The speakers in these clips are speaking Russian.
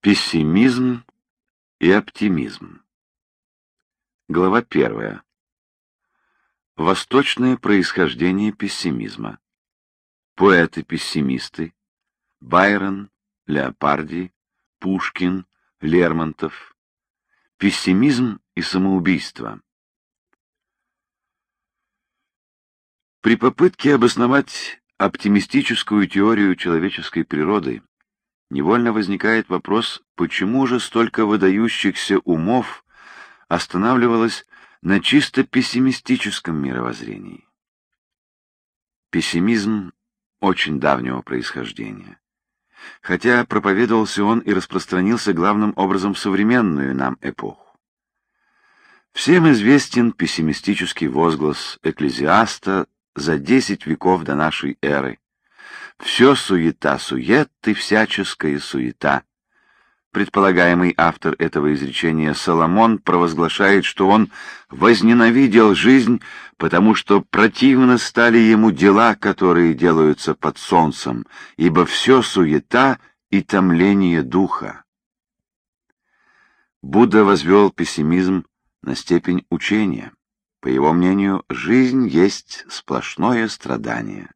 Пессимизм и оптимизм. Глава первая. Восточное происхождение пессимизма. Поэты-пессимисты. Байрон, Леопарди, Пушкин, Лермонтов. Пессимизм и самоубийство. При попытке обосновать оптимистическую теорию человеческой природы невольно возникает вопрос, почему же столько выдающихся умов останавливалось на чисто пессимистическом мировоззрении. Пессимизм очень давнего происхождения. Хотя проповедовался он и распространился главным образом в современную нам эпоху. Всем известен пессимистический возглас экклезиаста за десять веков до нашей эры, все суета-сует и всяческая суета. Предполагаемый автор этого изречения Соломон провозглашает, что он возненавидел жизнь, потому что противно стали ему дела, которые делаются под солнцем, ибо все суета и томление духа. Будда возвел пессимизм на степень учения. По его мнению, жизнь есть сплошное страдание.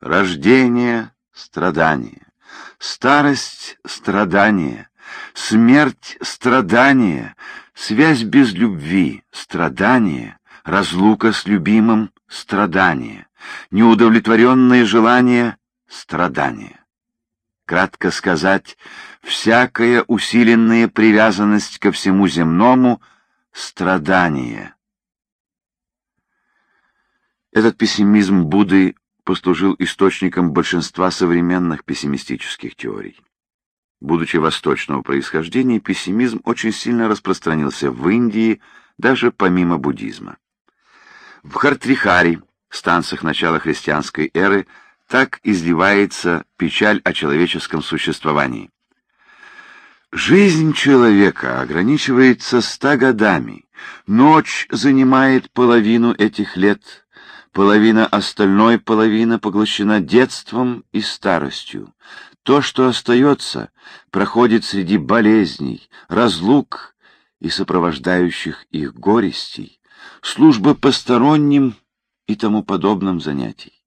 Рождение — страдание, старость — страдание, смерть — страдание, связь без любви — страдание, разлука с любимым — страдание, неудовлетворенные желания — страдание. Кратко сказать, всякая усиленная привязанность ко всему земному — страдание. Этот пессимизм Будды послужил источником большинства современных пессимистических теорий. Будучи восточного происхождения, пессимизм очень сильно распространился в Индии, даже помимо буддизма. В Хартрихари, станциях начала христианской эры, так изливается печаль о человеческом существовании. Жизнь человека ограничивается ста годами, ночь занимает половину этих лет, Половина остальной половины поглощена детством и старостью. То, что остается, проходит среди болезней, разлук и сопровождающих их горестей, службы посторонним и тому подобным занятий.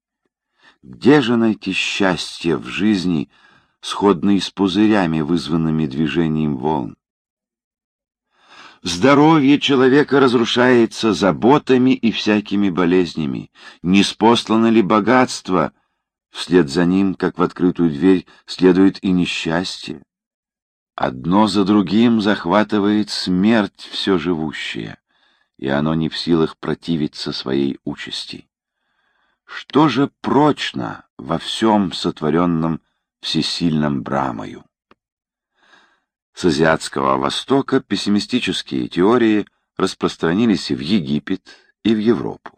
Где же найти счастье в жизни, сходной с пузырями, вызванными движением волн? Здоровье человека разрушается заботами и всякими болезнями. Не спослано ли богатство? Вслед за ним, как в открытую дверь, следует и несчастье. Одно за другим захватывает смерть все живущее, и оно не в силах противиться своей участи. Что же прочно во всем сотворенном всесильном Брамою? С азиатского востока пессимистические теории распространились и в Египет, и в Европу.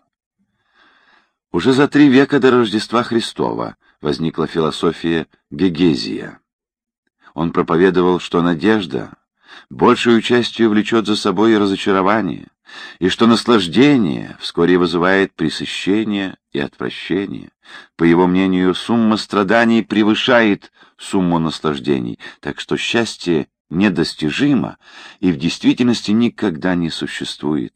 Уже за три века до Рождества Христова возникла философия Гегезия. Он проповедовал, что надежда большую частью влечет за собой разочарование, и что наслаждение вскоре вызывает пресыщение и отвращение. По его мнению, сумма страданий превышает сумму наслаждений, так что счастье недостижимо и в действительности никогда не существует.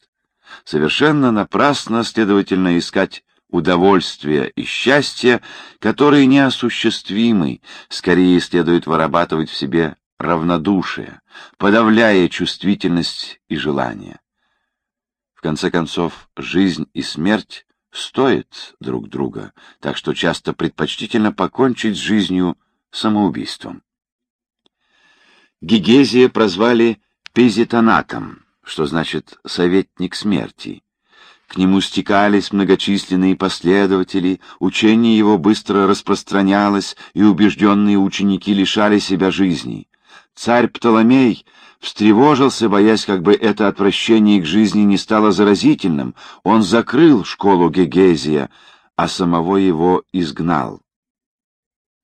Совершенно напрасно, следовательно, искать удовольствия и счастья, которые неосуществимы, скорее следует вырабатывать в себе равнодушие, подавляя чувствительность и желание. В конце концов, жизнь и смерть стоят друг друга, так что часто предпочтительно покончить с жизнью самоубийством. Гигезия прозвали Пезитонатом, что значит «советник смерти». К нему стекались многочисленные последователи, учение его быстро распространялось, и убежденные ученики лишали себя жизни. Царь Птоломей встревожился, боясь, как бы это отвращение к жизни не стало заразительным. Он закрыл школу Гегезия, а самого его изгнал.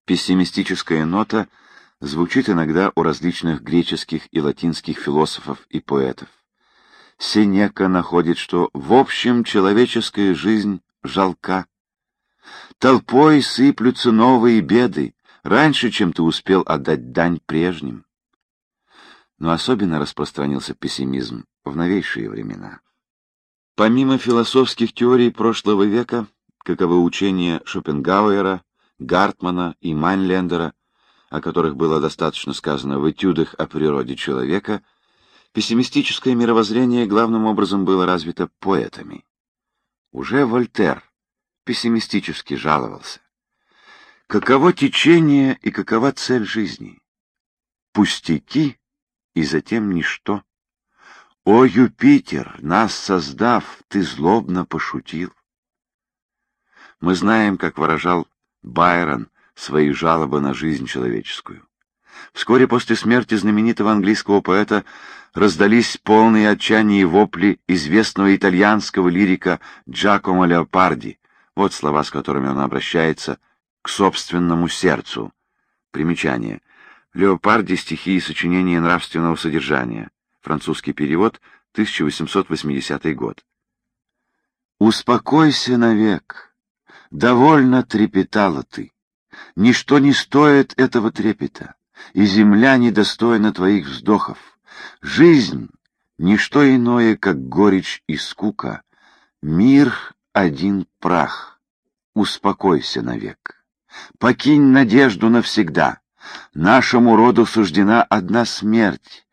Пессимистическая нота — звучит иногда у различных греческих и латинских философов и поэтов. Сенека находит, что в общем человеческая жизнь жалка. Толпой сыплются новые беды, раньше, чем ты успел отдать дань прежним. но особенно распространился пессимизм в новейшие времена. Помимо философских теорий прошлого века, каковы учения Шопенгауэра, Гартмана и Майнлендера, о которых было достаточно сказано в этюдах о природе человека, пессимистическое мировоззрение главным образом было развито поэтами. Уже Вольтер пессимистически жаловался. Каково течение и какова цель жизни? Пустяки и затем ничто. О, Юпитер, нас создав, ты злобно пошутил. Мы знаем, как выражал Байрон свои жалобы на жизнь человеческую. Вскоре после смерти знаменитого английского поэта раздались полные отчаяния вопли известного итальянского лирика Джакомо Леопарди. Вот слова, с которыми он обращается к собственному сердцу. Примечание. Леопарди стихи и сочинения нравственного содержания. Французский перевод, 1880 год. «Успокойся навек, довольно трепетала ты. Ничто не стоит этого трепета, и земля недостойна твоих вздохов. Жизнь — ничто иное, как горечь и скука. Мир — один прах. Успокойся навек. Покинь надежду навсегда. Нашему роду суждена одна смерть.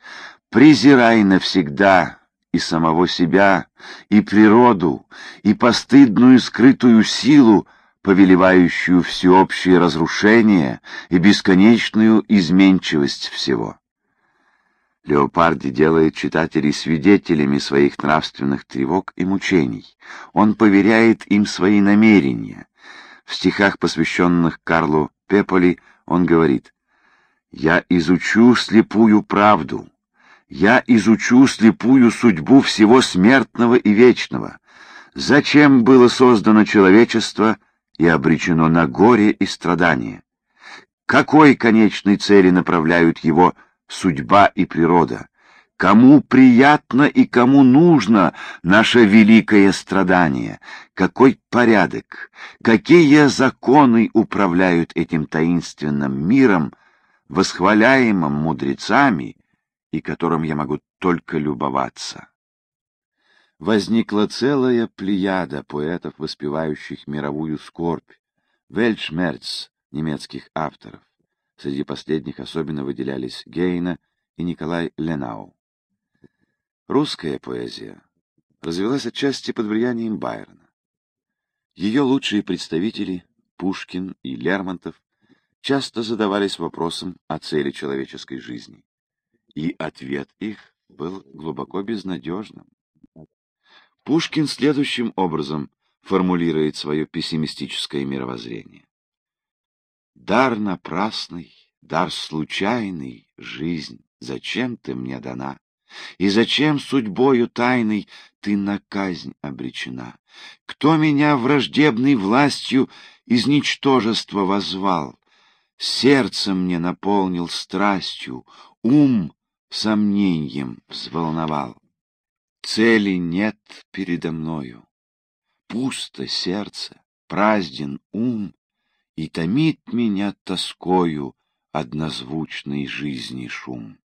Презирай навсегда и самого себя, и природу, и постыдную скрытую силу, повелевающую всеобщее разрушение и бесконечную изменчивость всего. Леопарди делает читателей свидетелями своих нравственных тревог и мучений. Он поверяет им свои намерения. В стихах, посвященных Карлу Пеполи, он говорит «Я изучу слепую правду, я изучу слепую судьбу всего смертного и вечного. Зачем было создано человечество и обречено на горе и страдания? Какой конечной цели направляют его судьба и природа? Кому приятно и кому нужно наше великое страдание? Какой порядок, какие законы управляют этим таинственным миром, восхваляемым мудрецами, и которым я могу только любоваться. Возникла целая плеяда поэтов, воспевающих мировую скорбь, вельшмерц немецких авторов. Среди последних особенно выделялись Гейна и Николай Ленау. Русская поэзия развелась отчасти под влиянием Байрона. Ее лучшие представители, Пушкин и Лермонтов, часто задавались вопросом о цели человеческой жизни и ответ их был глубоко безнадежным. Пушкин следующим образом формулирует свое пессимистическое мировоззрение. «Дар напрасный, дар случайный, жизнь, зачем ты мне дана? И зачем судьбою тайной ты на казнь обречена? Кто меня враждебной властью из ничтожества возвал? Сердце мне наполнил страстью, ум сомнением взволновал. Цели нет передо мною. Пусто сердце, празден ум, И томит меня тоскою однозвучный жизни шум.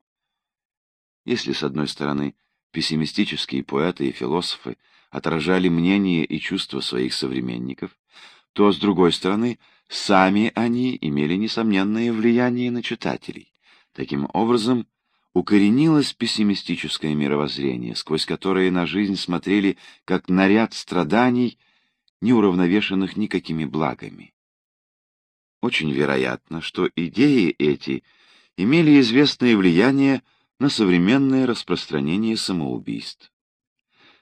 Если, с одной стороны, пессимистические поэты и философы отражали мнение и чувства своих современников, то, с другой стороны, сами они имели несомненное влияние на читателей. Таким образом, укоренилось пессимистическое мировоззрение, сквозь которое на жизнь смотрели как на ряд страданий, не уравновешенных никакими благами. Очень вероятно, что идеи эти имели известное влияние на современное распространение самоубийств.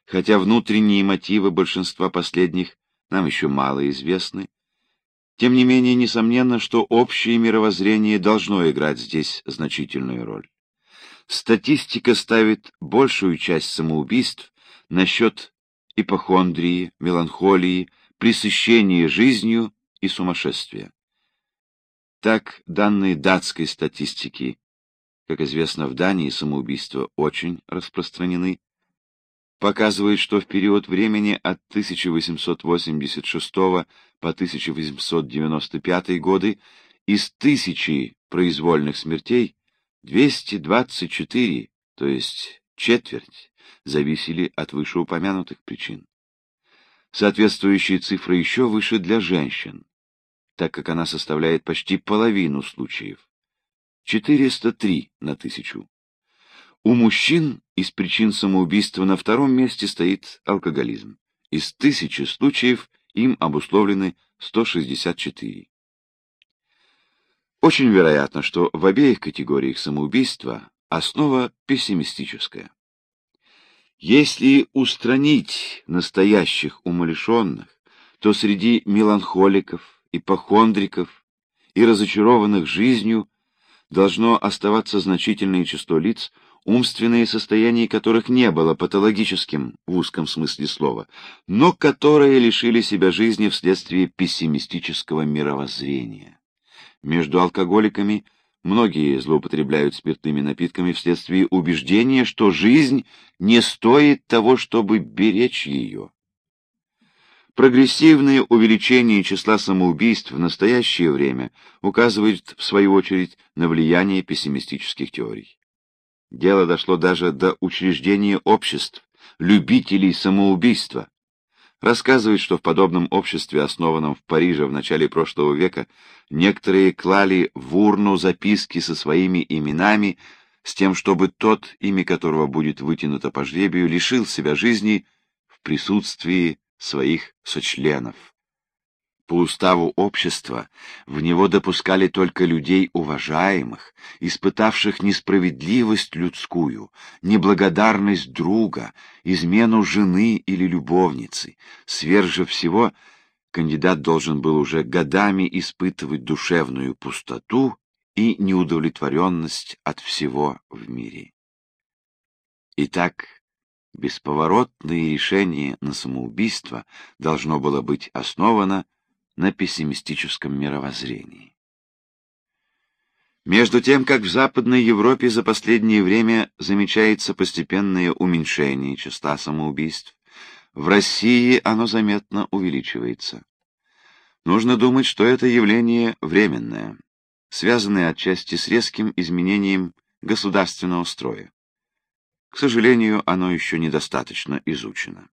Хотя внутренние мотивы большинства последних нам еще мало известны, тем не менее несомненно, что общее мировоззрение должно играть здесь значительную роль. Статистика ставит большую часть самоубийств насчет ипохондрии, меланхолии, пресыщения жизнью и сумасшествия. Так, данные датской статистики, как известно, в Дании самоубийства очень распространены, показывают, что в период времени от 1886 по 1895 годы из тысячи произвольных смертей 224, то есть четверть, зависели от вышеупомянутых причин. Соответствующие цифры еще выше для женщин, так как она составляет почти половину случаев. 403 на тысячу. У мужчин из причин самоубийства на втором месте стоит алкоголизм. Из тысячи случаев им обусловлены 164. Очень вероятно, что в обеих категориях самоубийства основа пессимистическая. Если устранить настоящих умалишенных, то среди меланхоликов, ипохондриков и разочарованных жизнью должно оставаться значительное число лиц, умственные состояния которых не было патологическим в узком смысле слова, но которые лишили себя жизни вследствие пессимистического мировоззрения. Между алкоголиками – Многие злоупотребляют спиртными напитками вследствие убеждения, что жизнь не стоит того, чтобы беречь ее. Прогрессивное увеличение числа самоубийств в настоящее время указывает, в свою очередь, на влияние пессимистических теорий. Дело дошло даже до учреждения обществ, любителей самоубийства, рассказывает, что в подобном обществе, основанном в Париже в начале прошлого века, некоторые клали в урну записки со своими именами, с тем, чтобы тот, имя которого будет вытянуто по жребию, лишил себя жизни в присутствии своих сочленов. По уставу общества в него допускали только людей уважаемых, испытавших несправедливость людскую, неблагодарность друга, измену жены или любовницы. Сверже всего, кандидат должен был уже годами испытывать душевную пустоту и неудовлетворенность от всего в мире. Итак, бесповоротное решение на самоубийство должно было быть основано на пессимистическом мировоззрении. Между тем, как в Западной Европе за последнее время замечается постепенное уменьшение числа самоубийств, в России оно заметно увеличивается. Нужно думать, что это явление временное, связанное отчасти с резким изменением государственного строя. К сожалению, оно еще недостаточно изучено.